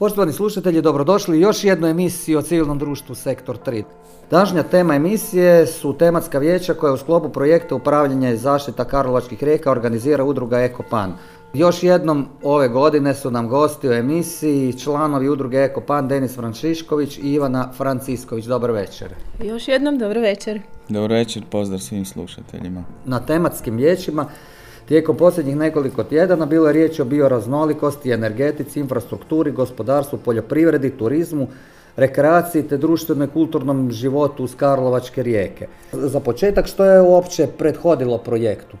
Poštovani slušatelji, dobrodošli u još jednu emisiju o civilnom društvu Sektor 3. Današnja tema emisije su tematska vijeća koja u sklopu projekta upravljanja i zaštita Karlovačkih rijeka organizira udruga Ekopan. Još jednom ove godine su nam gosti u emisiji članovi udruge Ekopan Denis Franšišković i Ivana Francisković. Dobar večer. Još jednom dobro večer. Dobro večer, pozdrav svim slušateljima. Na tematskim vijećima tijekom posljednjih nekoliko tjedana bilo je riječ o bioraznolikosti, energetici, infrastrukturi, gospodarstvu, poljoprivredi, turizmu, rekreaciji te društvenom kulturnom životu uz Karlovačke rijeke. Za početak što je uopće prethodilo projektu?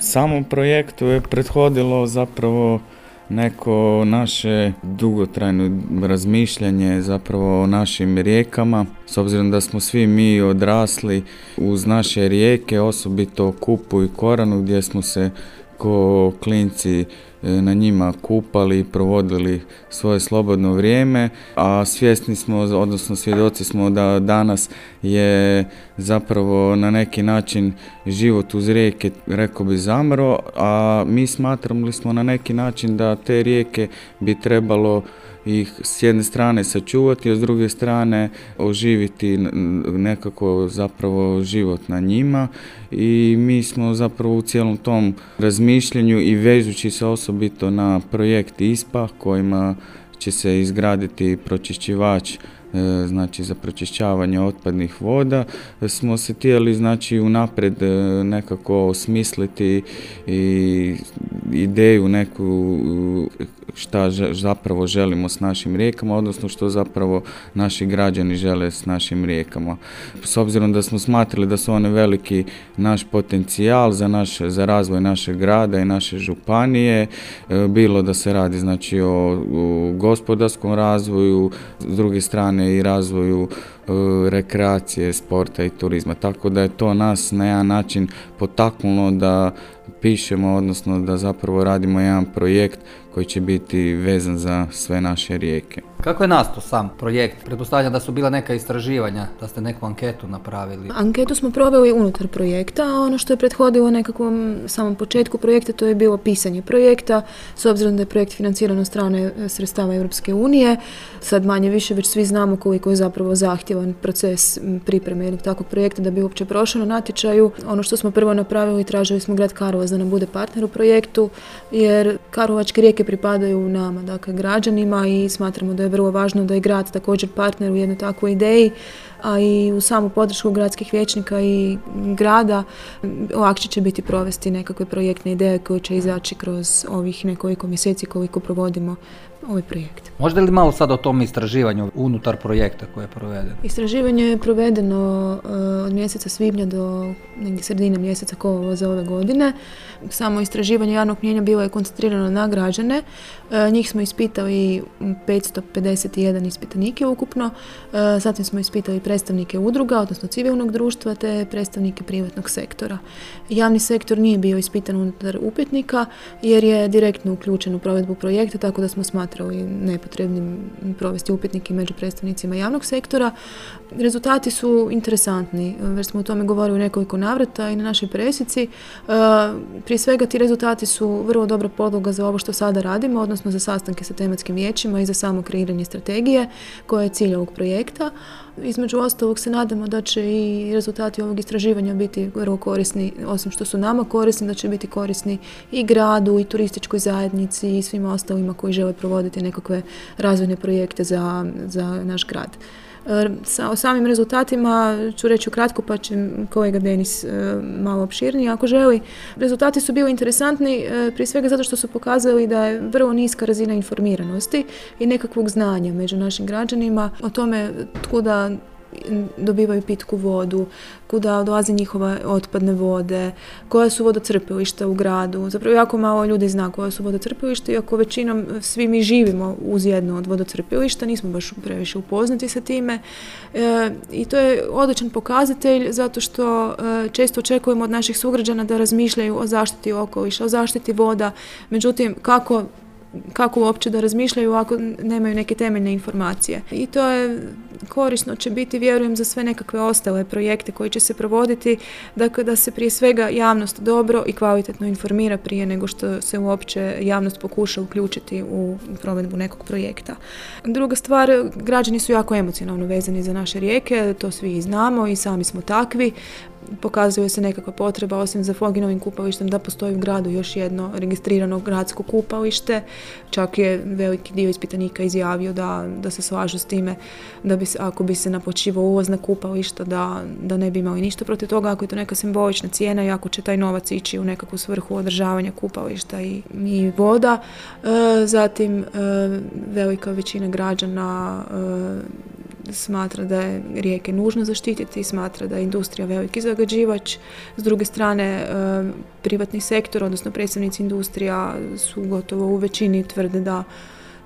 Samom projektu je prethodilo zapravo neko naše dugotrajno razmišljanje zapravo o našim rijekama, s obzirom da smo svi mi odrasli uz naše rijeke, osobito Kupu i Koranu gdje smo se ko klinci na njima kupali i provodili svoje slobodno vrijeme, a svjesni smo, odnosno svjedoci smo da danas je zapravo na neki način život uz rijeke, rekao bi, zamro, a mi smatrali smo na neki način da te rijeke bi trebalo ih s jedne strane sačuvati, a s druge strane oživiti nekako zapravo život na njima. I mi smo zapravo u cijelom tom razmišljanju i vežući se osobito na projekt ISPA kojima će se izgraditi pročišćivač E, znači za pročišćavanje otpadnih voda smo se htjeli znači unaprijed e, nekako osmisliti i ideju neku šta zapravo želimo s našim rijekama, odnosno što zapravo naši građani žele s našim rijekama. S obzirom da smo smatrali da su one veliki naš potencijal za, naš, za razvoj našeg grada i naše županije, e, bilo da se radi znači o, o gospodarskom razvoju, s druge strane i razvoju e, rekreacije, sporta i turizma. Tako da je to nas na jedan način potaknulo da pišemo, odnosno da zapravo radimo jedan projekt koji će biti vezan za sve naše rijeke. Kako je nastao sam projekt? Pretpostavljam da su bila neka istraživanja, da ste neku anketu napravili. Anketu smo proveli unutar projekta, a ono što je prethodilo nekakvom samom početku projekta to je bilo pisanje projekta, s obzirom da je projekt financiran od strane e, sredstava Europske unije. Sad manje više već svi znamo koliko je zapravo zahtjevan proces pripreme jednog takvog projekta da bi uopće prošao na natječaju. Ono što smo prvo napravili, tražili smo grad Karlovac da nam bude partner u projektu, jer Karlovačke rijeke pripadaju nama, dakle građanima i smatramo da je vrlo važno da je grad također partner u jednoj takvoj ideji, a i u samu podršku gradskih vijećnika i grada lakše će biti provesti nekakve projektne ideje koje će izaći kroz ovih nekoliko mjeseci koliko provodimo ovaj projekt. Možete li malo sad o tom istraživanju unutar projekta koje je provedeno? Istraživanje je provedeno eh, od mjeseca svibnja do negdje sredine mjeseca za ove godine. Samo istraživanje javnog mjenja bilo je koncentrirano na građane. Eh, njih smo ispitali 551 ispitanike ukupno. Eh, zatim smo ispitali predstavnike udruga, odnosno civilnog društva, te predstavnike privatnog sektora. Javni sektor nije bio ispitan unutar upitnika jer je direktno uključen u provedbu projekta, tako da smo smatrali smatrali nepotrebnim provesti upitnike među predstavnicima javnog sektora. Rezultati su interesantni, već smo o tome govorili u nekoliko navrata i na našoj presici. E, prije svega ti rezultati su vrlo dobra podloga za ovo što sada radimo, odnosno za sastanke sa tematskim vijećima i za samo kreiranje strategije koja je cilj ovog projekta. Između ostalog se nadamo da će i rezultati ovog istraživanja biti vrlo korisni, osim što su nama korisni, da će biti korisni i gradu i turističkoj zajednici i svima ostalima koji žele provoditi nekakve razvojne projekte za, za naš grad. Sa, o samim rezultatima ću reći ukratko pa će kolega Denis malo opširniji ako želi. Rezultati su bili interesantni prije svega zato što su pokazali da je vrlo niska razina informiranosti i nekakvog znanja među našim građanima o tome tkuda dobivaju pitku vodu, kuda dolaze njihove otpadne vode, koja su vodocrpilišta u gradu. Zapravo jako malo ljudi zna koja su vodocrpilišta, iako većinom svi mi živimo uz jedno od vodocrpilišta, nismo baš previše upoznati sa time. E, I to je odličan pokazatelj zato što e, često očekujemo od naših sugrađana da razmišljaju o zaštiti okoliša, o zaštiti voda. Međutim, kako kako uopće da razmišljaju ako nemaju neke temeljne informacije. I to je korisno će biti, vjerujem, za sve nekakve ostale projekte koji će se provoditi, dakle da se prije svega javnost dobro i kvalitetno informira prije nego što se uopće javnost pokuša uključiti u provedbu nekog projekta. Druga stvar, građani su jako emocionalno vezani za naše rijeke, to svi znamo i sami smo takvi pokazuje se nekakva potreba osim za Foginovim kupalištem da postoji u gradu još jedno registrirano gradsko kupalište. Čak je veliki dio ispitanika izjavio da, da se slažu s time da bi ako bi se naplaćivao uvoz na kupališta da, da ne bi imali ništa protiv toga ako je to neka simbolična cijena i ako će taj novac ići u nekakvu svrhu održavanja kupališta i, i voda. E, zatim e, velika većina građana e, smatra da je rijeke nužno zaštititi, smatra da je industrija veliki zagađivač. S druge strane, e, privatni sektor, odnosno predstavnici industrija su gotovo u većini tvrde da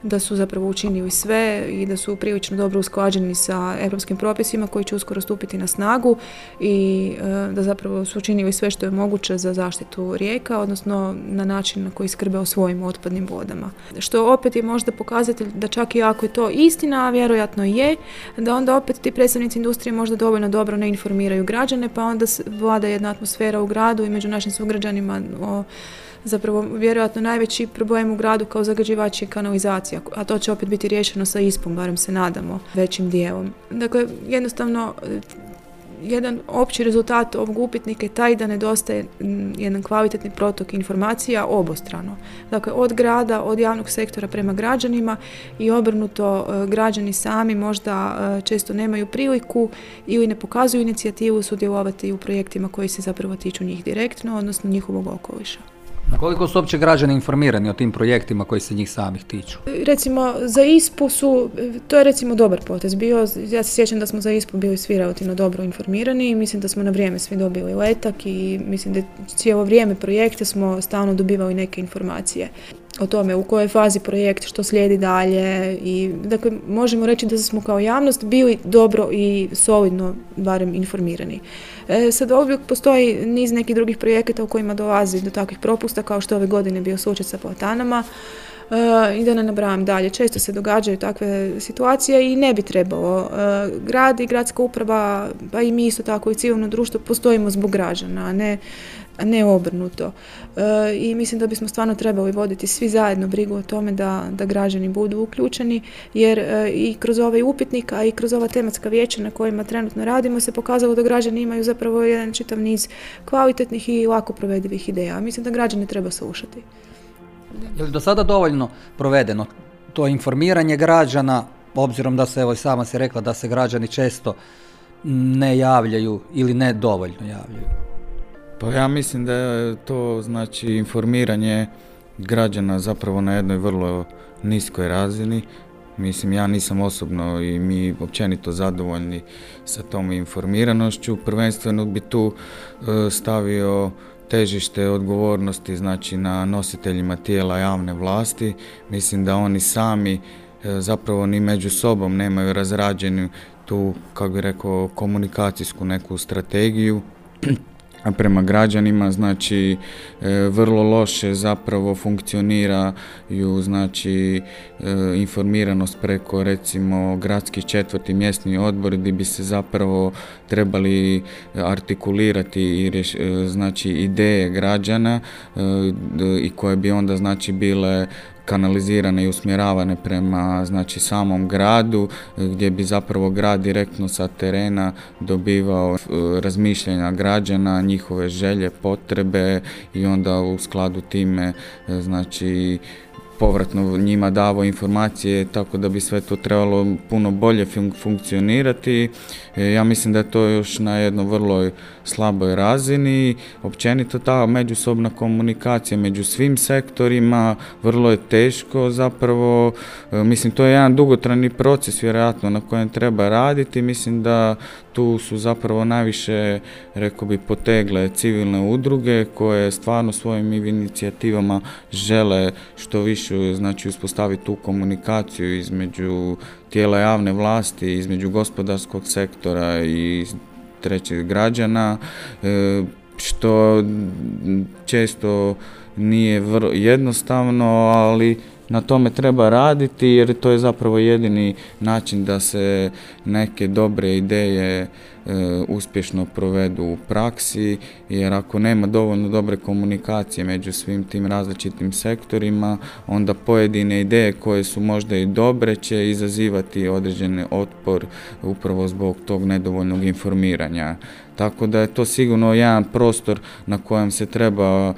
da su zapravo učinili sve i da su prilično dobro usklađeni sa europskim propisima koji će uskoro stupiti na snagu i e, da zapravo su učinili sve što je moguće za zaštitu rijeka, odnosno na način na koji skrbe o svojim otpadnim vodama. Što opet je možda pokazatelj da čak i ako je to istina, a vjerojatno je, da onda opet ti predstavnici industrije možda dovoljno dobro ne informiraju građane, pa onda vlada jedna atmosfera u gradu i među našim sugrađanima o zapravo vjerojatno najveći problem u gradu kao zagađivač je kanalizacija, a to će opet biti riješeno sa ispom, barem se nadamo, većim dijelom. Dakle, jednostavno jedan opći rezultat ovog upitnika je taj da nedostaje jedan kvalitetni protok informacija obostrano. Dakle, od grada, od javnog sektora prema građanima i obrnuto e, građani sami možda e, često nemaju priliku ili ne pokazuju inicijativu sudjelovati u projektima koji se zapravo tiču njih direktno, odnosno njihovog okoliša. Koliko su uopće građani informirani o tim projektima koji se njih samih tiču? Recimo, za ISPU su, to je recimo dobar potez bio, ja se sjećam da smo za ISPU bili svi relativno dobro informirani i mislim da smo na vrijeme svi dobili letak i mislim da cijelo vrijeme projekte smo stalno dobivali neke informacije o tome u kojoj fazi projekt, što slijedi dalje i dakle možemo reći da smo kao javnost bili dobro i solidno barem informirani. E, sad uvijek postoji niz nekih drugih projekata u kojima dolazi do takvih propusta kao što ove godine bio slučaj sa platanama i da ne nabrajam dalje. Često se događaju takve situacije i ne bi trebalo. E, grad i gradska uprava, pa i mi isto tako i civilno društvo postojimo zbog građana, a ne ne obrnuto. E, I mislim da bismo stvarno trebali voditi svi zajedno brigu o tome da, da građani budu uključeni, jer i kroz ovaj upitnik, a i kroz ova tematska vijeća na kojima trenutno radimo se pokazalo da građani imaju zapravo jedan čitav niz kvalitetnih i lako provedivih ideja. Mislim da građane treba slušati. Je li do sada dovoljno provedeno to informiranje građana, obzirom da se, evo i sama se rekla da se građani često ne javljaju ili ne dovoljno javljaju? Pa ja mislim da je to znači informiranje građana zapravo na jednoj vrlo niskoj razini. Mislim, ja nisam osobno i mi općenito zadovoljni sa tom informiranošću. Prvenstveno bi tu e, stavio težište odgovornosti znači na nositeljima tijela javne vlasti. Mislim da oni sami e, zapravo ni među sobom nemaju razrađenu tu, kako bi rekao, komunikacijsku neku strategiju prema građanima, znači e, vrlo loše zapravo funkcioniraju znači e, informiranost preko recimo gradskih četvrti mjesni odbor gdje bi se zapravo trebali artikulirati i e, znači ideje građana i koje bi onda znači bile kanalizirane i usmjeravane prema znači samom gradu gdje bi zapravo grad direktno sa terena dobivao e, razmišljanja građana, njihove želje, potrebe i onda u skladu time e, znači povratno njima davo informacije tako da bi sve to trebalo puno bolje funkcionirati. E, ja mislim da je to još na jednoj vrlo slaboj razini. Općenito ta međusobna komunikacija među svim sektorima vrlo je teško zapravo. E, mislim to je jedan dugotrajni proces vjerojatno na kojem treba raditi. Mislim da tu su zapravo najviše, rekao bi, potegle civilne udruge koje stvarno svojim inicijativama žele što više znači uspostaviti tu komunikaciju između tijela javne vlasti, između gospodarskog sektora i trećih građana, e, što često nije vrlo jednostavno, ali na tome treba raditi jer to je zapravo jedini način da se neke dobre ideje e, uspješno provedu u praksi jer ako nema dovoljno dobre komunikacije među svim tim različitim sektorima onda pojedine ideje koje su možda i dobre će izazivati određeni otpor upravo zbog tog nedovoljnog informiranja. Tako da je to sigurno jedan prostor na kojem se treba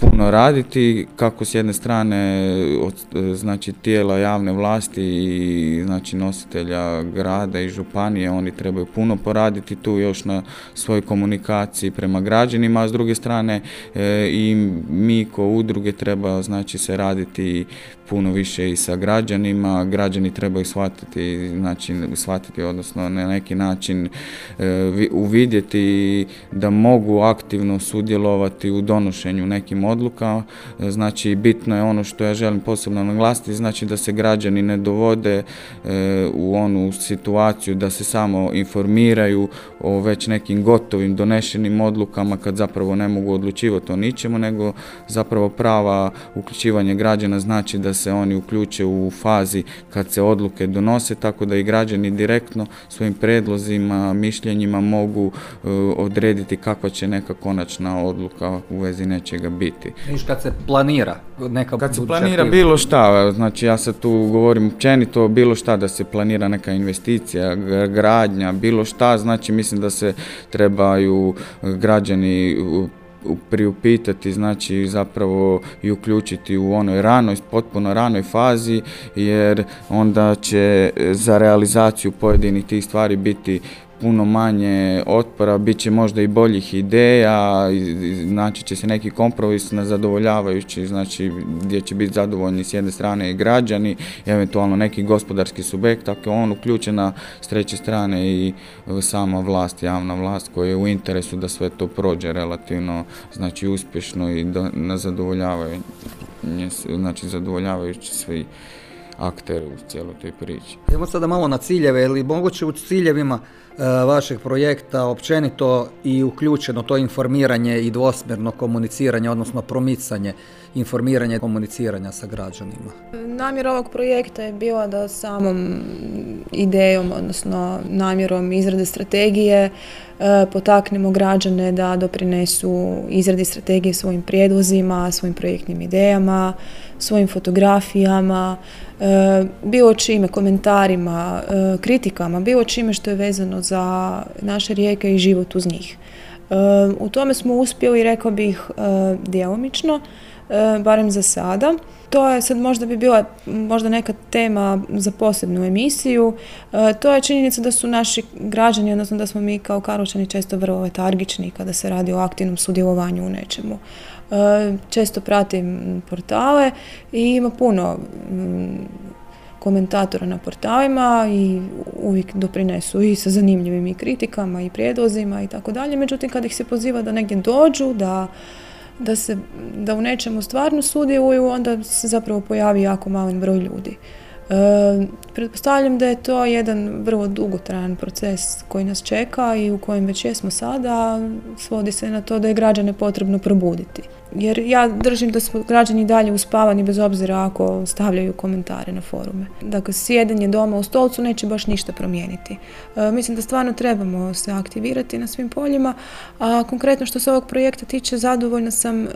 puno raditi, kako s jedne strane od znači, tijela javne vlasti i znači, nositelja grada i županije, oni trebaju puno poraditi tu još na svojoj komunikaciji prema građanima, a s druge strane e, i mi ko udruge treba znači, se raditi puno više i sa građanima, građani trebaju shvatiti, znači, shvatiti odnosno na neki način e, uvidjeti da mogu aktivno sudjelovati u donošenju nekim odluka. Znači bitno je ono što ja želim posebno naglasiti, znači da se građani ne dovode e, u onu situaciju da se samo informiraju o već nekim gotovim donešenim odlukama kad zapravo ne mogu odlučivati o ničemu, nego zapravo prava uključivanje građana znači da se oni uključe u fazi kad se odluke donose, tako da i građani direktno svojim predlozima, mišljenjima mogu e, odrediti kakva će neka konačna odluka u vezi nečega biti. Viš kad se planira neka Kad se planira bilo šta, znači ja sad tu govorim općenito bilo šta da se planira neka investicija, gradnja, bilo šta, znači mislim da se trebaju građani priupitati, znači zapravo i uključiti u onoj ranoj, potpuno ranoj fazi, jer onda će za realizaciju pojedinih tih stvari biti puno manje otpora, bit će možda i boljih ideja, znači će se neki kompromis na zadovoljavajući, znači gdje će biti zadovoljni s jedne strane i građani, eventualno neki gospodarski subjekt, ako je on uključena s treće strane i sama vlast, javna vlast koja je u interesu da sve to prođe relativno znači uspješno i da, na zadovoljavajući, znači zadovoljavajući svi akteri u cijeloj toj priči. Idemo sada malo na ciljeve, ili moguće u ciljevima e, vašeg projekta općenito i uključeno to informiranje i dvosmjerno komuniciranje, odnosno promicanje informiranja i komuniciranja sa građanima? Namjera ovog projekta je bila da samom idejom, odnosno namjerom izrade strategije e, potaknemo građane da doprinesu izradi strategije svojim prijedlozima, svojim projektnim idejama, svojim fotografijama, e, bilo čime, komentarima, e, kritikama, bilo čime što je vezano za naše rijeke i život uz njih. U tome smo uspjeli, rekao bih, djelomično. E, barem za sada. To je sad možda bi bila možda neka tema za posebnu emisiju. E, to je činjenica da su naši građani, odnosno da smo mi kao Karlovčani često vrlo letargični kada se radi o aktivnom sudjelovanju u nečemu. E, često pratim portale i ima puno komentatora na portalima i uvijek doprinesu i sa zanimljivim i kritikama i prijedlozima i tako dalje. Međutim, kada ih se poziva da negdje dođu, da da, se, da u nečemu stvarno sudjeluju, onda se zapravo pojavi jako malen broj ljudi. E, pretpostavljam da je to jedan vrlo dugotrajan proces koji nas čeka i u kojem već jesmo sada, svodi se na to da je građane potrebno probuditi. Jer ja držim da su građani dalje uspavani bez obzira ako stavljaju komentare na forume. Dakle, sjedenje doma u stolcu neće baš ništa promijeniti. E, mislim da stvarno trebamo se aktivirati na svim poljima, a konkretno što se ovog projekta tiče, zadovoljna sam e,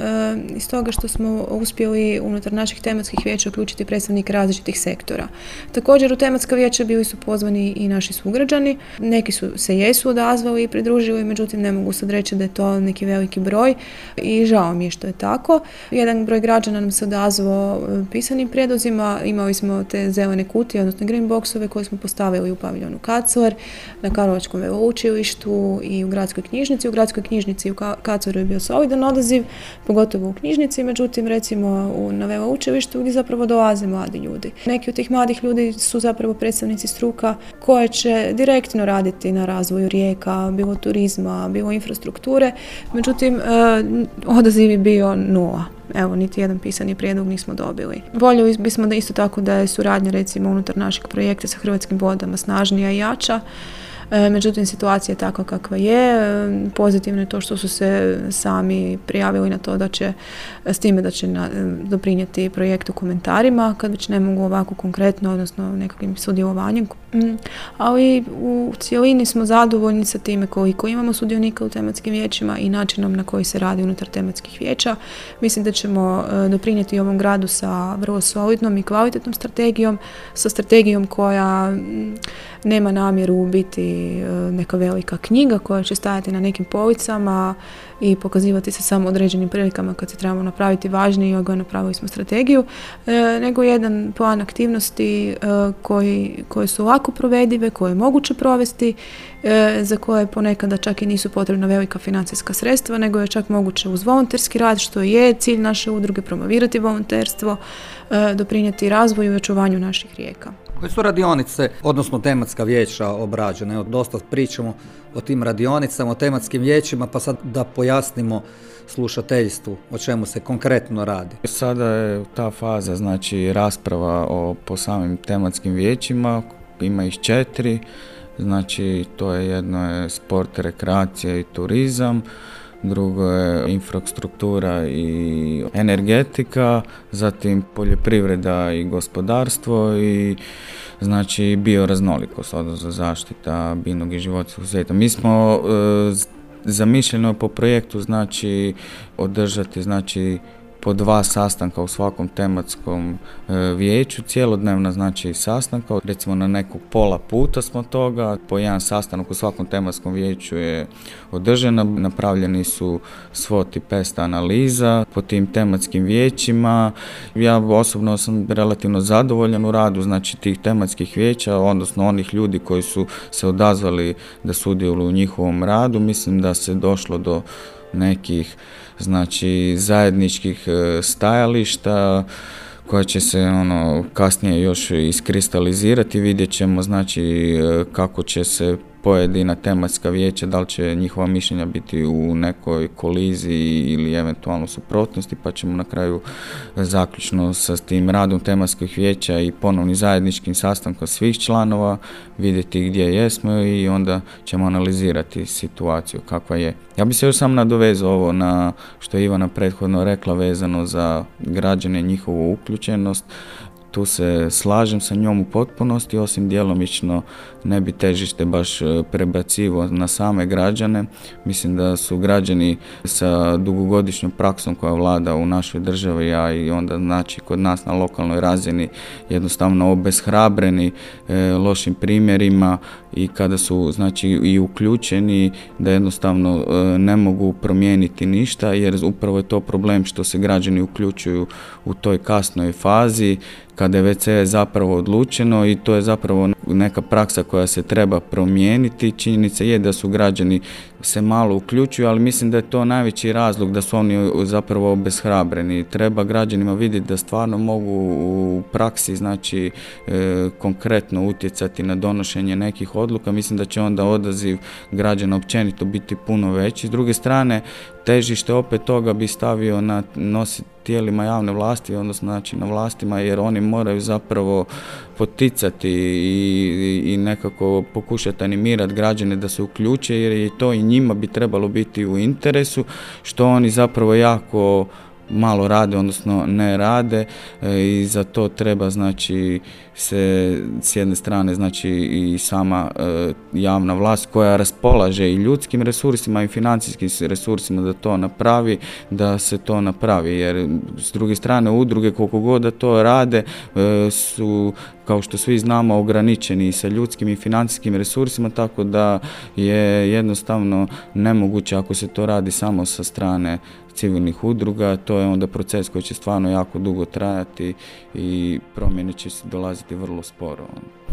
iz toga što smo uspjeli unutar naših tematskih vijeća uključiti predstavnike različitih sektora. Također u tematska vijeća bili su pozvani i naši sugrađani. Neki su se jesu odazvali i pridružili, međutim ne mogu sad reći da je to neki veliki broj i žao mi je što je tako. Jedan broj građana nam se odazvao e, pisanim prijedlozima, imali smo te zelene kutije, odnosno green boxove koje smo postavili u paviljonu Kacor, na Karlovačkom veleučilištu i u gradskoj knjižnici. U gradskoj knjižnici u Kacoru je bio solidan odaziv, pogotovo u knjižnici, međutim recimo u, na veleučilištu gdje zapravo dolaze mladi ljudi. Neki od tih mladih ljudi su zapravo predstavnici struka koje će direktno raditi na razvoju rijeka, bilo turizma, bilo infrastrukture, međutim e, odaziv bi bio nula. Evo, niti jedan pisani prijedlog nismo dobili. Voljeli bismo da isto tako da je suradnja recimo unutar našeg projekta sa Hrvatskim vodama snažnija i jača. Međutim situacija je takva kakva je. Pozitivno je to što su se sami prijavili na to da će s time da će doprinijeti projektu komentarima kad već ne mogu ovako konkretno, odnosno nekakvim sudjelovanjem. Mm, ali u cijelini smo zadovoljni sa time koliko imamo sudionika u tematskim vijećima i načinom na koji se radi unutar tematskih vijeća. Mislim da ćemo e, doprinijeti ovom gradu sa vrlo solidnom i kvalitetnom strategijom, sa strategijom koja mm, nema namjeru biti e, neka velika knjiga koja će stajati na nekim policama i pokazivati se samo određenim prilikama kad se trebamo napraviti važniji i ga napravili smo strategiju, e, nego jedan plan aktivnosti e, koji, koje su lako provedive, koje je moguće provesti, za koje ponekada čak i nisu potrebna velika financijska sredstva, nego je čak moguće uz volonterski rad, što je cilj naše udruge, promovirati volonterstvo, doprinijeti razvoju i očuvanju naših rijeka. Koje su radionice, odnosno tematska vijeća obrađene? Dosta pričamo o tim radionicama, o tematskim vijećima, pa sad da pojasnimo slušateljstvu o čemu se konkretno radi. Sada je ta faza, znači rasprava o, po samim tematskim vijećima, ima ih četiri, znači to je jedno je sport, rekreacija i turizam, drugo je infrastruktura i energetika, zatim poljoprivreda i gospodarstvo i znači bioraznolikost, odnosno zaštita binog i životinskog svijeta. Mi smo e, zamišljeno po projektu znači održati znači po dva sastanka u svakom tematskom e, vijeću, cijelodnevna znači sastanka, recimo na nekog pola puta smo toga, po jedan sastanak u svakom tematskom vijeću je održana, napravljeni su svoti pest analiza po tim tematskim vijećima. Ja osobno sam relativno zadovoljan u radu znači tih tematskih vijeća, odnosno onih ljudi koji su se odazvali da sudjeluju u njihovom radu, mislim da se došlo do nekih znači zajedničkih e, stajališta koja će se ono kasnije još iskristalizirati, vidjet ćemo znači e, kako će se pojedina tematska vijeća, da li će njihova mišljenja biti u nekoj koliziji ili eventualno suprotnosti, pa ćemo na kraju zaključno sa tim radom tematskih vijeća i ponovni zajedničkim sastankom svih članova vidjeti gdje jesmo i onda ćemo analizirati situaciju kakva je. Ja bih se još sam nadovezao ovo na što je Ivana prethodno rekla vezano za građane njihovu uključenost tu se slažem sa njom u potpunosti, osim djelomično ne bi težište baš e, prebacivo na same građane. Mislim da su građani sa dugogodišnjom praksom koja vlada u našoj državi, a i onda znači kod nas na lokalnoj razini jednostavno obeshrabreni e, lošim primjerima i kada su znači i uključeni da jednostavno e, ne mogu promijeniti ništa jer upravo je to problem što se građani uključuju u toj kasnoj fazi kada je WC zapravo odlučeno i to je zapravo neka praksa koja se treba promijeniti. Činjenica je da su građani se malo uključuju, ali mislim da je to najveći razlog da su oni zapravo obeshrabreni. Treba građanima vidjeti da stvarno mogu u praksi znači e, konkretno utjecati na donošenje nekih odluka. Mislim da će onda odaziv građana općenito biti puno veći. S druge strane, težište opet toga bi stavio na nositi tijelima javne vlasti, odnosno znači na vlastima, jer oni moraju zapravo poticati i, i nekako pokušati animirati građane da se uključe, jer je to i njima bi trebalo biti u interesu, što oni zapravo jako malo rade, odnosno ne rade e, i za to treba znači se s jedne strane znači i sama e, javna vlast koja raspolaže i ljudskim resursima i financijskim resursima da to napravi, da se to napravi jer s druge strane udruge koliko god da to rade e, su kao što svi znamo ograničeni sa ljudskim i financijskim resursima tako da je jednostavno nemoguće ako se to radi samo sa strane civilnih udruga, to je onda proces koji će stvarno jako dugo trajati i promjene će se dolaziti vrlo sporo.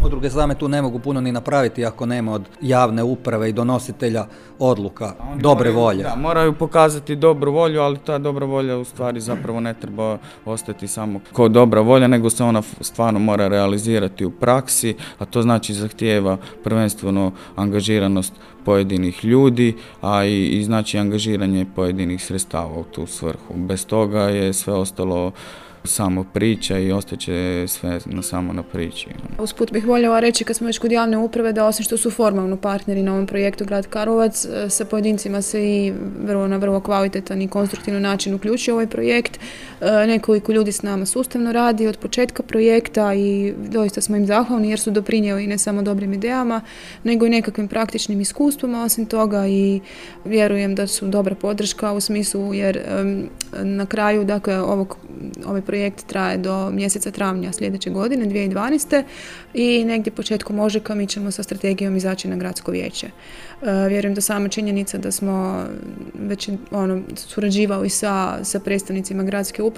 Udruge same tu ne mogu puno ni napraviti ako nema od javne uprave i donositelja odluka dobre volje. Da, moraju pokazati dobru volju, ali ta dobra volja u stvari zapravo ne treba ostati samo kao dobra volja, nego se ona stvarno mora realizirati u praksi, a to znači zahtijeva prvenstveno angažiranost pojedinih ljudi, a i, i znači angažiranje pojedinih sredstava u tu svrhu. Bez toga je sve ostalo samo priča i ostaće sve na samo na priči. Usput bih voljela reći kad smo već kod javne uprave da osim što su formalno partneri na ovom projektu Grad Karlovac, e, sa pojedincima se i vrlo, na vrlo kvalitetan i konstruktivni način uključio ovaj projekt. E, nekoliko ljudi s nama sustavno radi od početka projekta i doista smo im zahvalni jer su doprinijeli ne samo dobrim idejama, nego i nekakvim praktičnim iskustvima osim toga i vjerujem da su dobra podrška u smislu jer na kraju dakle ovog, ovaj projekt traje do mjeseca travnja sljedeće godine 2012. i negdje početkom ožujka mi ćemo sa strategijom izaći na gradsko vijeće. E, vjerujem da sama činjenica da smo već ono, surađivali sa, sa predstavnicima gradske uprave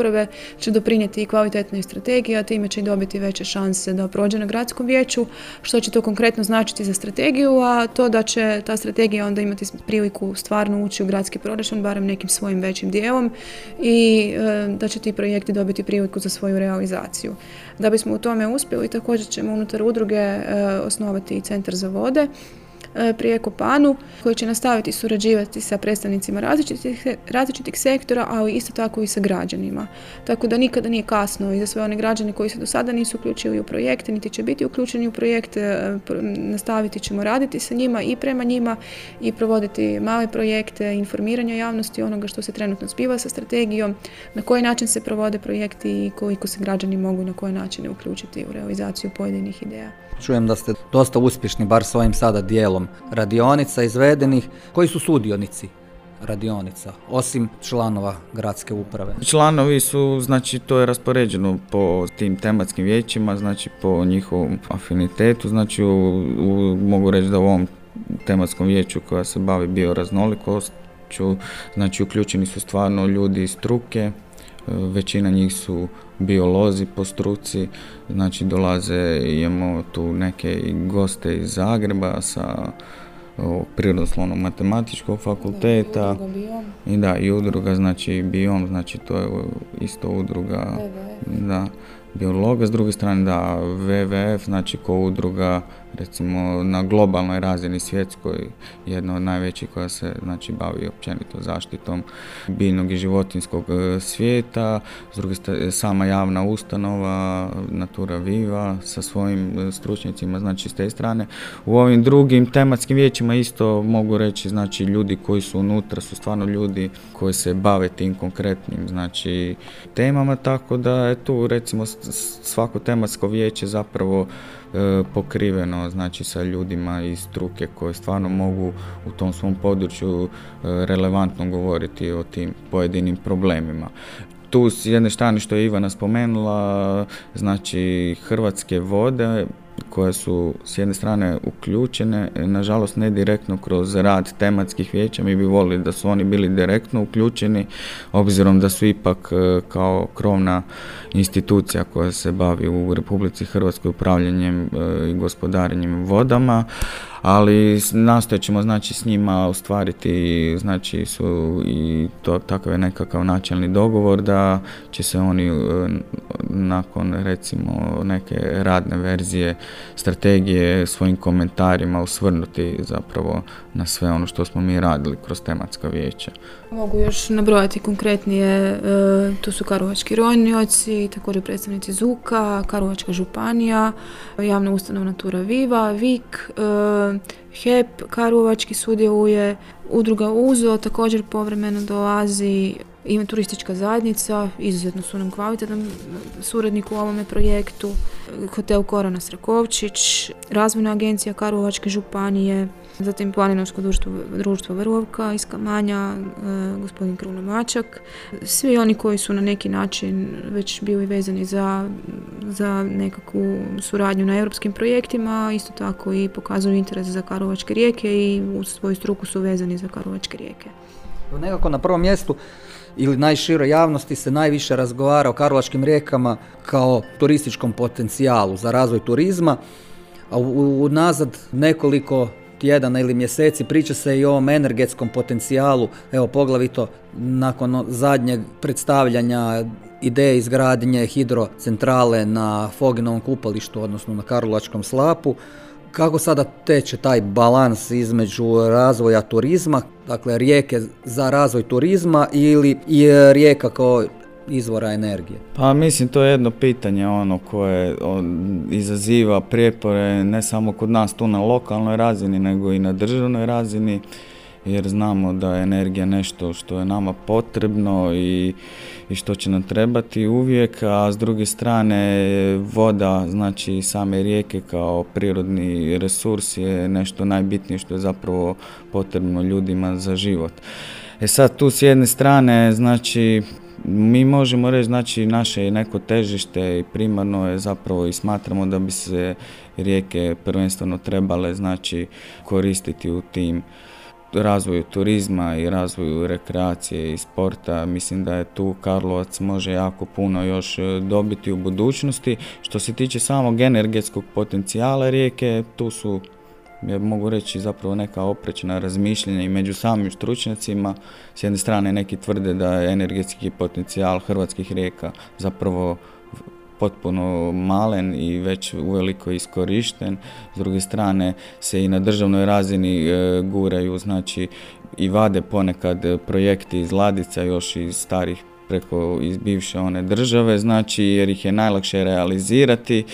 će doprinijeti i kvalitetnoj strategiji, a time će i dobiti veće šanse da prođe na gradskom vijeću, što će to konkretno značiti za strategiju, a to da će ta strategija onda imati priliku stvarno ući u gradski proračun, barem nekim svojim većim dijelom i e, da će ti projekti dobiti priliku za svoju realizaciju. Da bismo u tome uspjeli, također ćemo unutar udruge e, osnovati i centar za vode E, pri Ekopanu koji će nastaviti surađivati sa predstavnicima različitih, različitih sektora, ali isto tako i sa građanima. Tako da nikada nije kasno i za sve one građane koji se do sada nisu uključili u projekte, niti će biti uključeni u projekte, e, nastaviti ćemo raditi sa njima i prema njima i provoditi male projekte, informiranja javnosti onoga što se trenutno zbiva sa strategijom, na koji način se provode projekti i koliko se građani mogu na koji način uključiti u realizaciju pojedinih ideja. Čujem da ste dosta uspješni, bar svojim sada dijelom radionica izvedenih. Koji su sudionici radionica, osim članova gradske uprave? Članovi su, znači to je raspoređeno po tim tematskim vijećima, znači po njihovom afinitetu, znači mogu reći da u ovom tematskom vijeću koja se bavi bioraznolikošću, znači uključeni su stvarno ljudi iz struke, većina njih su biolozi po struci, znači dolaze, imamo tu neke goste iz Zagreba sa prirodoslovno matematičkog fakulteta. I da i udruga znači biom znači to je isto udruga da biologa. S druge strane da WWF znači ko udruga recimo na globalnoj razini svjetskoj jedna od najvećih koja se znači bavi općenito zaštitom biljnog i životinskog e, svijeta, s druge strane sama javna ustanova Natura Viva sa svojim e, stručnjacima znači s te strane. U ovim drugim tematskim vijećima isto mogu reći znači ljudi koji su unutra su stvarno ljudi koji se bave tim konkretnim znači temama tako da je tu recimo svako tematsko vijeće zapravo E, pokriveno znači sa ljudima iz struke koji stvarno mogu u tom svom području e, relevantno govoriti o tim pojedinim problemima. Tu s jedne strane što je Ivana spomenula, znači Hrvatske vode koje su s jedne strane uključene, nažalost ne direktno kroz rad tematskih vijeća, mi bi volili da su oni bili direktno uključeni, obzirom da su ipak e, kao krovna institucija koja se bavi u Republici Hrvatskoj upravljanjem e, i gospodarenjem vodama, ali nastojat ćemo znači s njima ostvariti znači su i to takav je nekakav načelni dogovor da će se oni e, nakon recimo neke radne verzije strategije svojim komentarima usvrnuti zapravo na sve ono što smo mi radili kroz tematska vijeća. Mogu još nabrojati konkretnije, e, tu su Karlovački ronioci, također predstavnici Zuka, Karlovačka županija, javna ustanova Natura Viva, VIK, e, HEP, Karlovački sudjeluje, udruga UZO također povremeno dolazi, ima turistička zajednica, izuzetno su nam kvalitetan suradnik u ovome projektu, hotel Korona Srakovčić, razvojna agencija Karlovačke županije, zatim Planinovsko društvo, društvo Vrlovka iz Kamanja, e, gospodin Kruno Mačak. Svi oni koji su na neki način već bili vezani za, za nekakvu suradnju na europskim projektima, isto tako i pokazuju interes za Karlovačke rijeke i u svoju struku su vezani za Karlovačke rijeke. Nekako na prvom mjestu ili najširoj javnosti se najviše razgovara o karlovačkim rijekama kao turističkom potencijalu za razvoj turizma, a unazad nekoliko tjedana ili mjeseci priča se i o ovom energetskom potencijalu, evo poglavito nakon zadnjeg predstavljanja ideje izgradnje hidrocentrale na Foginovom kupalištu, odnosno na Karlovačkom slapu, kako sada teče taj balans između razvoja turizma, dakle rijeke za razvoj turizma ili rijeka kao izvora energije? Pa mislim to je jedno pitanje ono koje izaziva prijepore ne samo kod nas tu na lokalnoj razini nego i na državnoj razini jer znamo da je energija nešto što je nama potrebno i, i što će nam trebati uvijek, a s druge strane voda, znači same rijeke kao prirodni resurs je nešto najbitnije što je zapravo potrebno ljudima za život. E sad tu s jedne strane, znači mi možemo reći, znači naše neko težište i primarno je zapravo i smatramo da bi se rijeke prvenstveno trebale znači koristiti u tim razvoju turizma i razvoju rekreacije i sporta. Mislim da je tu Karlovac može jako puno još e, dobiti u budućnosti. Što se tiče samog energetskog potencijala rijeke, tu su ja mogu reći zapravo neka oprečna razmišljenja i među samim stručnjacima. S jedne strane neki tvrde da je energetski potencijal hrvatskih rijeka zapravo potpuno malen i već uveliko iskorišten. S druge strane se i na državnoj razini e, guraju znači i vade ponekad projekti iz ladica još iz starih preko iz bivše one države, znači jer ih je najlakše realizirati.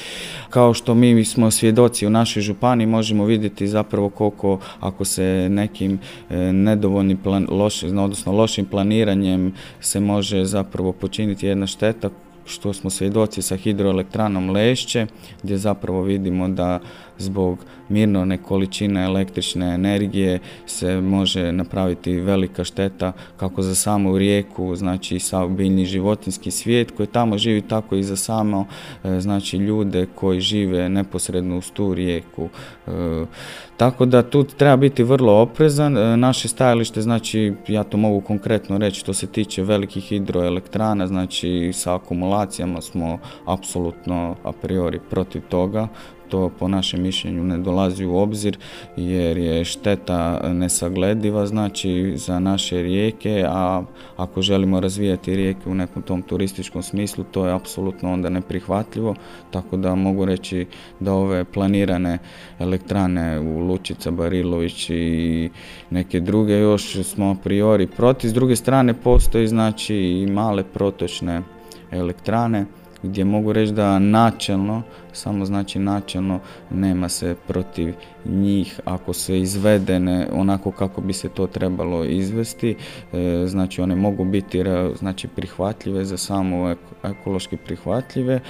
Kao što mi smo svjedoci u našoj županiji možemo vidjeti zapravo koliko ako se nekim e, nedovoljnim plan, odnosno lošim planiranjem se može zapravo počiniti jedna šteta što smo svjedoci sa hidroelektranom Lešće, gdje zapravo vidimo da zbog mirnone količine električne energije se može napraviti velika šteta kako za samu rijeku, znači i sav biljni životinski svijet koji tamo živi, tako i za samo e, znači ljude koji žive neposredno uz tu rijeku. E, tako da tu treba biti vrlo oprezan. E, naše stajalište, znači ja to mogu konkretno reći što se tiče velikih hidroelektrana, znači sa akumulacijama smo apsolutno a priori protiv toga to po našem mišljenju ne dolazi u obzir jer je šteta nesaglediva znači za naše rijeke, a ako želimo razvijati rijeke u nekom tom turističkom smislu to je apsolutno onda neprihvatljivo, tako da mogu reći da ove planirane elektrane u Lučica, Barilović i neke druge još smo a priori protiv. S druge strane postoji znači i male protočne elektrane gdje mogu reći da načelno, samo znači načelno nema se protiv njih. Ako se izvedene onako kako bi se to trebalo izvesti, e, znači one mogu biti znači prihvatljive za samo ekološki prihvatljive,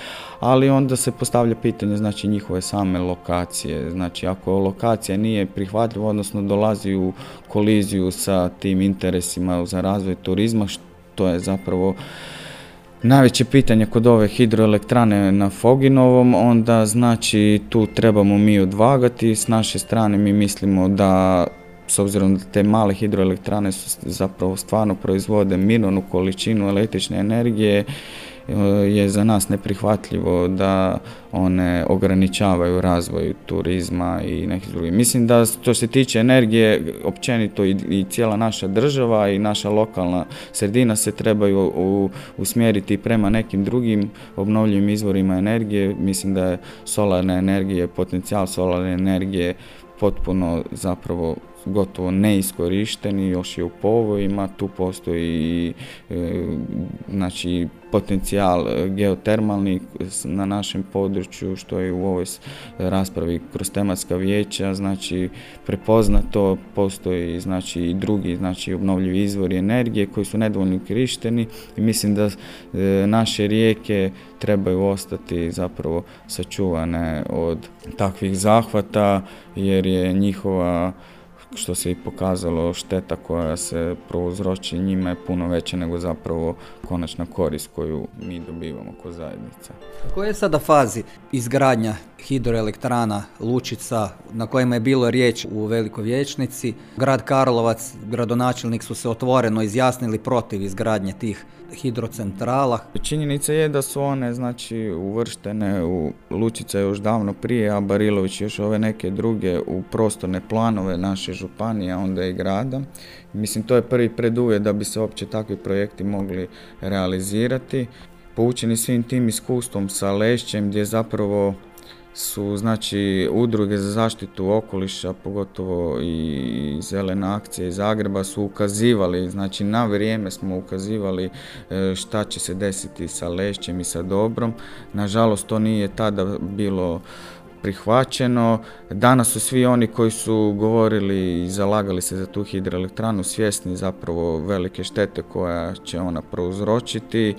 ali onda se postavlja pitanje znači njihove same lokacije, znači ako lokacija nije prihvatljiva, odnosno dolazi u koliziju sa tim interesima za razvoj turizma, što je zapravo Najveće pitanje kod ove hidroelektrane na Foginovom, onda znači tu trebamo mi odvagati. S naše strane mi mislimo da s obzirom da te male hidroelektrane su zapravo stvarno proizvode minornu količinu električne energije je za nas neprihvatljivo da one ograničavaju razvoj turizma i nekih drugih. Mislim da što se tiče energije, općenito i, cijela naša država i naša lokalna sredina se trebaju usmjeriti prema nekim drugim obnovljivim izvorima energije. Mislim da je solarna energija, potencijal solarne energije potpuno zapravo gotovo neiskorišteni, još je u povojima, tu postoji e, znači, potencijal geotermalni na našem području, što je u ovoj raspravi kroz tematska vijeća, znači prepoznato, postoji znači drugi znači obnovljivi izvori energije koji su nedovoljno korišteni i mislim da e, naše rijeke trebaju ostati zapravo sačuvane od takvih zahvata jer je njihova što se i pokazalo šteta koja se prouzroči njima je puno veća nego zapravo konačna korist koju mi dobivamo kao zajednica. Koja je sada fazi izgradnja hidroelektrana Lučica na kojima je bilo riječ u Velikoj Vječnici? Grad Karlovac, gradonačelnik su se otvoreno izjasnili protiv izgradnje tih hidrocentrala. Činjenica je da su one znači uvrštene u Lučica još davno prije, a Barilović još ove neke druge u prostorne planove naše županije, onda i grada. Mislim to je prvi preduvjet da bi se uopće takvi projekti mogli realizirati. Poučeni svim tim iskustvom sa Lešćem gdje zapravo su znači udruge za zaštitu okoliša, pogotovo i zelena akcija iz Zagreba su ukazivali, znači na vrijeme smo ukazivali e, šta će se desiti sa Lešćem i sa Dobrom. Nažalost to nije tada bilo prihvaćeno. Danas su svi oni koji su govorili i zalagali se za tu hidroelektranu svjesni zapravo velike štete koja će ona prouzročiti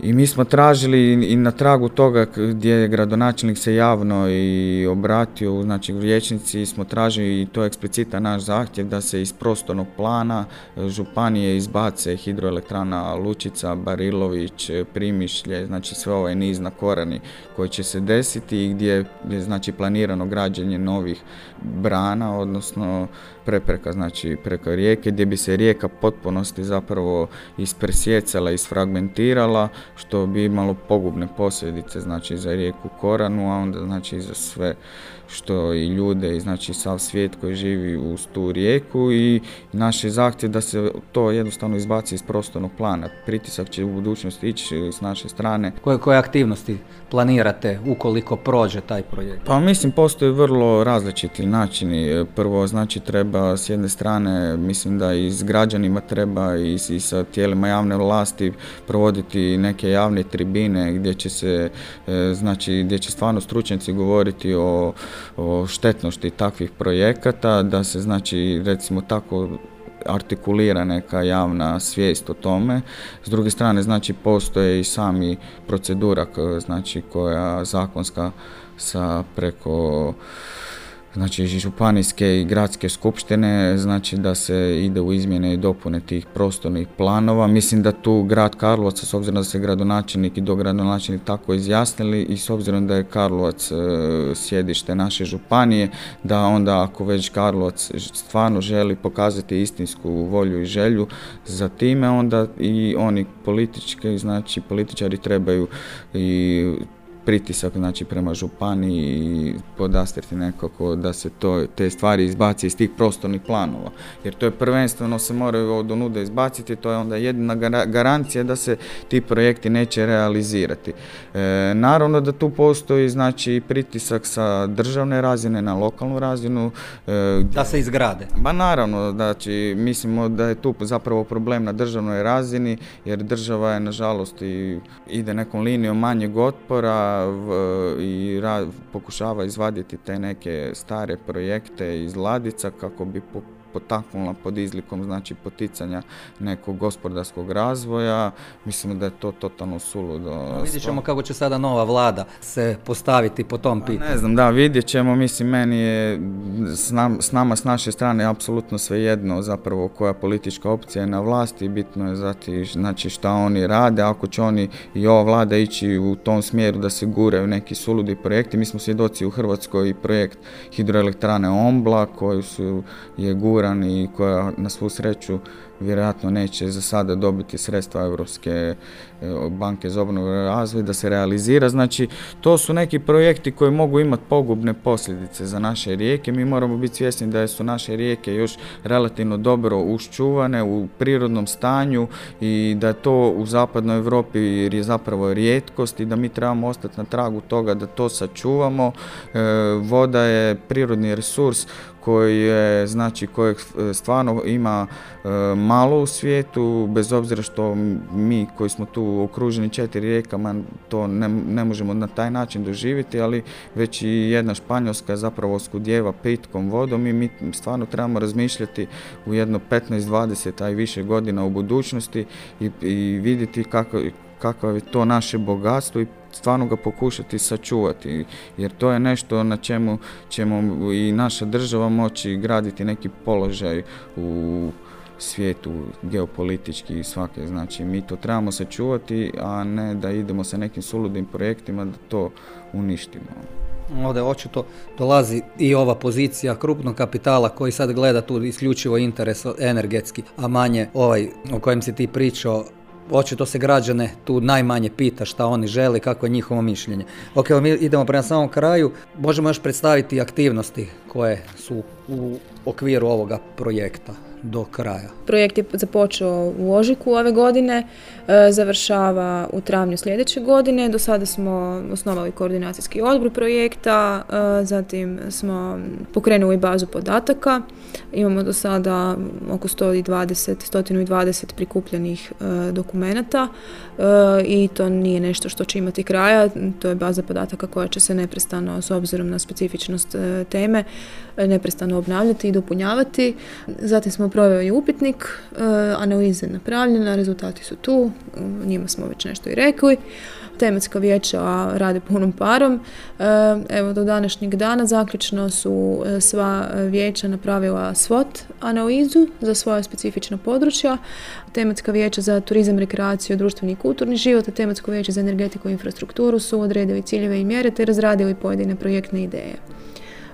i mi smo tražili i na tragu toga gdje je gradonačelnik se javno i obratio, znači vijećnici smo tražili i to je eksplicita naš zahtjev da se iz prostornog plana e, županije izbace hidroelektrana Lučica, Barilović, e, Primišlje, znači sve ovaj niz na korani koji će se desiti i gdje je znači planirano građenje novih brana, odnosno prepreka znači preko rijeke gdje bi se rijeka potpunosti zapravo ispresjecala, isfragmentirala što bi imalo pogubne posljedice znači za rijeku Koranu, a onda znači za sve što i ljude i znači sav svijet koji živi uz tu rijeku i naš je zahtjev da se to jednostavno izbaci iz prostornog plana. Pritisak će u budućnosti ići s naše strane. Koje, koje aktivnosti planirate ukoliko prođe taj projekt? Pa mislim postoje vrlo različiti načini. Prvo znači treba s jedne strane mislim da i s građanima treba i, i sa tijelima javne vlasti provoditi neke javne tribine gdje će se e, znači gdje će stvarno stručnjaci govoriti o o štetnosti takvih projekata, da se znači recimo tako artikulira neka javna svijest o tome. S druge strane znači postoje i sami procedura znači koja zakonska sa preko znači županijske i gradske skupštine, znači da se ide u izmjene i dopune tih prostornih planova. Mislim da tu grad Karlovac, s obzirom da se gradonačelnik i dogradonačelnik tako izjasnili i s obzirom da je Karlovac e, sjedište naše županije, da onda ako već Karlovac stvarno želi pokazati istinsku volju i želju za time, onda i oni politički, znači političari trebaju i pritisak znači prema županiji i podastriti nekako da se to, te stvari izbaci iz tih prostornih planova. Jer to je prvenstveno se moraju od onude izbaciti, to je onda jedina garancija da se ti projekti neće realizirati. E, naravno da tu postoji znači pritisak sa državne razine na lokalnu razinu. E, da se izgrade. Ba naravno, znači mislimo da je tu zapravo problem na državnoj razini jer država je nažalost i ide nekom linijom manjeg otpora, i pokušava izvaditi te neke stare projekte iz ladica kako bi potaknula pod izlikom znači poticanja nekog gospodarskog razvoja. Mislimo da je to totalno suludo. vidjet ćemo kako će sada nova vlada se postaviti po tom pitanju. Ne znam, da, vidjet ćemo. Mislim, meni je s, nama s naše strane apsolutno svejedno zapravo koja politička opcija je na vlasti. Bitno je zati, znači šta oni rade. Ako će oni i ova vlada ići u tom smjeru da se guraju neki suludi projekti. Mi smo svjedoci u Hrvatskoj i projekt hidroelektrane Ombla koji su je gura i koja na svu sreću vjerojatno neće za sada dobiti sredstva Europske e, banke za obnovu razvoj da se realizira. Znači, to su neki projekti koji mogu imati pogubne posljedice za naše rijeke. Mi moramo biti svjesni da su naše rijeke još relativno dobro uščuvane u prirodnom stanju i da to u zapadnoj Europi je zapravo rijetkost i da mi trebamo ostati na tragu toga da to sačuvamo. E, voda je prirodni resurs koji je, znači, kojeg stvarno ima e, malo u svijetu, bez obzira što mi koji smo tu okruženi četiri rijekama to ne, ne možemo na taj način doživjeti, ali već i jedna Španjolska zapravo skudjeva pitkom vodom i mi stvarno trebamo razmišljati u jedno 15-20, a i više godina u budućnosti i, i vidjeti kako, kako je to naše bogatstvo i stvarno ga pokušati sačuvati jer to je nešto na čemu ćemo i naša država moći graditi neki položaj u svijetu geopolitički i svake. Znači mi to trebamo sačuvati, a ne da idemo sa nekim suludim projektima da to uništimo. Ovdje očito dolazi i ova pozicija krupnog kapitala koji sad gleda tu isključivo interes energetski, a manje ovaj o kojem si ti pričao očito se građane tu najmanje pita šta oni žele, kako je njihovo mišljenje. Ok, mi idemo prema samom kraju, možemo još predstaviti aktivnosti koje su u okviru ovoga projekta. Do kraja? Projekt je započeo u ožiku ove godine, e, završava u travnju sljedeće godine. Do sada smo osnovali koordinacijski odbor projekta, e, zatim smo pokrenuli bazu podataka. Imamo do sada oko 120, 120 prikupljenih e, dokumenata i to nije nešto što će imati kraja. To je baza podataka koja će se neprestano, s obzirom na specifičnost teme, neprestano obnavljati i dopunjavati. Zatim smo proveo i upitnik, e, analize napravljena, rezultati su tu, njima smo već nešto i rekli. Tematska vijeća rade punom parom. E, evo, do današnjeg dana zaključno su e, sva vijeća napravila SWOT analizu za svoja specifična područja. Tematska vijeća za turizam, rekreaciju, društveni i kulturni život, a tematsko vijeće za energetiku i infrastrukturu su odredili ciljeve i mjere te razradili pojedine projektne ideje.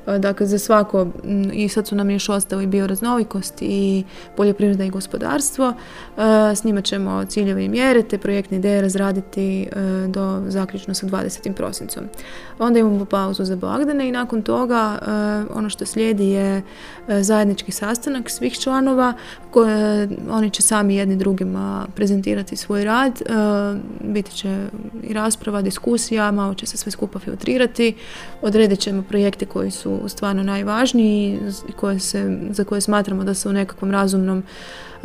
E, dakle, za svako, i sad su nam još ostali bioraznolikost i poljoprivreda i gospodarstvo. E, s njima ćemo ciljeve i mjere te projektne ideje razraditi e, do zaključno sa 20. prosincom. Onda imamo pauzu za blagdane i nakon toga ono što slijedi je zajednički sastanak svih članova koje oni će sami jedni drugima prezentirati svoj rad. Biti će i rasprava, diskusija, malo će se sve skupa filtrirati. Odredit ćemo projekte koji su stvarno najvažniji koje se, za koje smatramo da se u nekakvom razumnom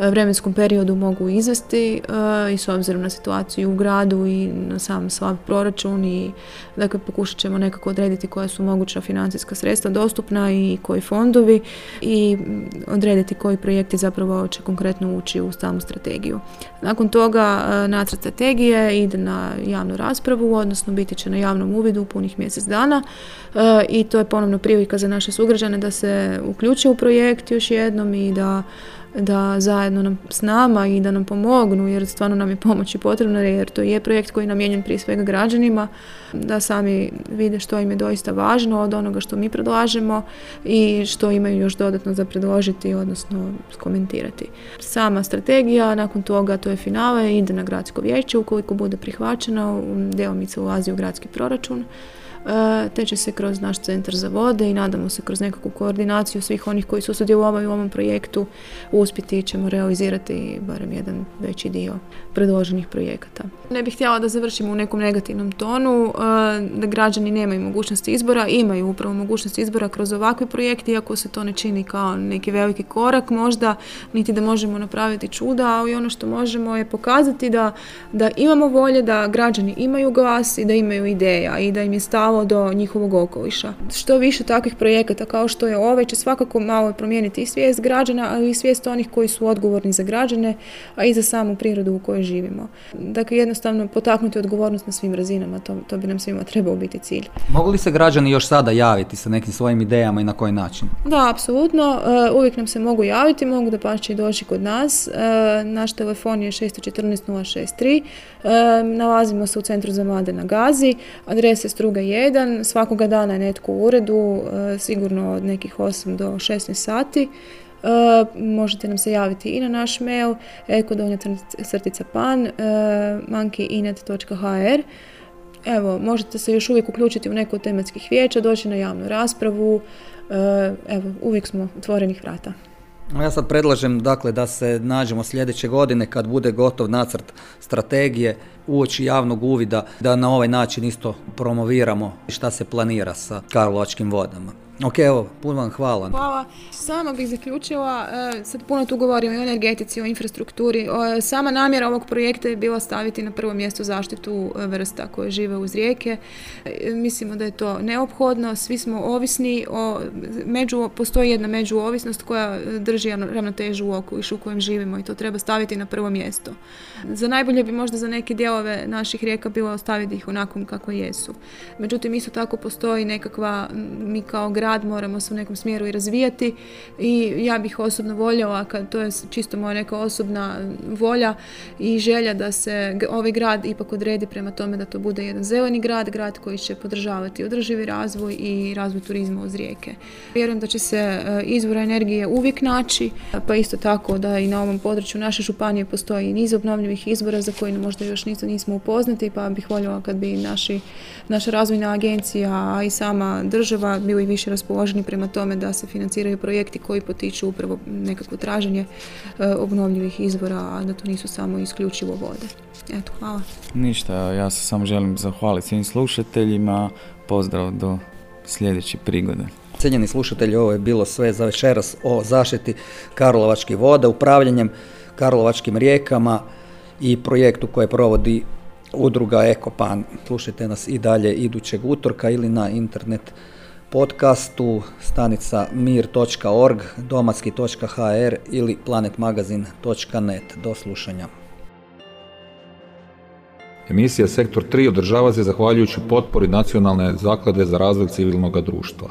vremenskom periodu mogu izvesti e, i s obzirom na situaciju u gradu i na sam slab proračun i dakle pokušat ćemo nekako odrediti koja su moguća financijska sredstva dostupna i koji fondovi i odrediti koji projekti zapravo će konkretno ući u samu strategiju. Nakon toga e, nacrt strategije ide na javnu raspravu, odnosno biti će na javnom uvidu punih mjesec dana i to je ponovno prilika za naše sugrađane da se uključe u projekt još jednom i da da zajedno nam, s nama i da nam pomognu jer stvarno nam je pomoć potrebna jer to je projekt koji je namijenjen prije svega građanima da sami vide što im je doista važno od onoga što mi predlažemo i što imaju još dodatno za predložiti odnosno komentirati. Sama strategija nakon toga to je finale ide na gradsko vijeće ukoliko bude prihvaćeno djelomice ulazi u gradski proračun te će se kroz naš centar za vode i nadamo se kroz nekakvu koordinaciju svih onih koji su sudjelovali u ovom projektu uspjeti ćemo realizirati barem jedan veći dio predloženih projekata. Ne bih htjela da završimo u nekom negativnom tonu, e, da građani nemaju mogućnosti izbora, imaju upravo mogućnost izbora kroz ovakve projekte, iako se to ne čini kao neki veliki korak možda, niti da možemo napraviti čuda, ali ono što možemo je pokazati da, da imamo volje, da građani imaju glas i da imaju ideja i da im je stalo do njihovog okoliša. Što više takvih projekata kao što je ovaj će svakako malo promijeniti i svijest građana, ali i svijest onih koji su odgovorni za građane, a i za samu prirodu u kojoj živimo. Dakle, jednostavno potaknuti odgovornost na svim razinama, to, to bi nam svima trebao biti cilj. Mogu li se građani još sada javiti sa nekim svojim idejama i na koji način? Da, apsolutno. E, uvijek nam se mogu javiti, mogu da pa će doći kod nas. E, naš telefon je 614 063. E, nalazimo se u Centru za mlade na Gazi. Adresa je Struga 1 jedan, svakoga dana je netko u uredu, e, sigurno od nekih 8 do 16 sati. E, možete nam se javiti i na naš mail ekodonja crtica pan e, monkeyinnet.hr Evo, možete se još uvijek uključiti u neku od tematskih vijeća, doći na javnu raspravu. Evo, uvijek smo otvorenih vrata. Ja sad predlažem dakle da se nađemo sljedeće godine kad bude gotov nacrt strategije uoči javnog uvida da na ovaj način isto promoviramo šta se planira sa Karlovačkim vodama. Ok, evo, puno vam hvala. Hvala. Sama bih zaključila, e, sad puno tu govorimo o energetici, o infrastrukturi. Sama namjera ovog projekta je bila staviti na prvo mjesto zaštitu e, vrsta koje žive uz rijeke. E, mislimo da je to neophodno, svi smo ovisni, o, među, postoji jedna međuovisnost koja drži ravnotežu u okolišu u kojem živimo i to treba staviti na prvo mjesto. Za najbolje bi možda za neke dijelove naših rijeka bilo ostaviti ih onako kako jesu. Međutim, isto tako postoji nekakva, mi kao grad rad, moramo se u nekom smjeru i razvijati i ja bih osobno voljela, kad to je čisto moja neka osobna volja i želja da se ovaj grad ipak odredi prema tome da to bude jedan zeleni grad, grad koji će podržavati održivi razvoj i razvoj turizma uz rijeke. Vjerujem da će se e, izvora energije uvijek naći, pa isto tako da i na ovom području naše županije postoji niz obnovljivih izbora za koje možda još nismo upoznati, pa bih voljela kad bi naši, naša razvojna agencija, a i sama država bili više raspoloženi prema tome da se financiraju projekti koji potiču upravo nekakvo traženje e, obnovljivih izvora, a da to nisu samo isključivo vode. Eto, hvala. Ništa, ja se samo želim zahvaliti svim slušateljima. Pozdrav do sljedeće prigode. Cijenjeni slušatelji, ovo je bilo sve za večeras o zaštiti Karlovačkih voda, upravljanjem Karlovačkim rijekama i projektu koje provodi udruga Ekopan. Slušajte nas i dalje idućeg utorka ili na internet podcastu stanica mir.org, domatski.hr ili planetmagazin.net. Do slušanja. Emisija Sektor 3 održava se zahvaljujući potpori Nacionalne zaklade za razvoj civilnog društva.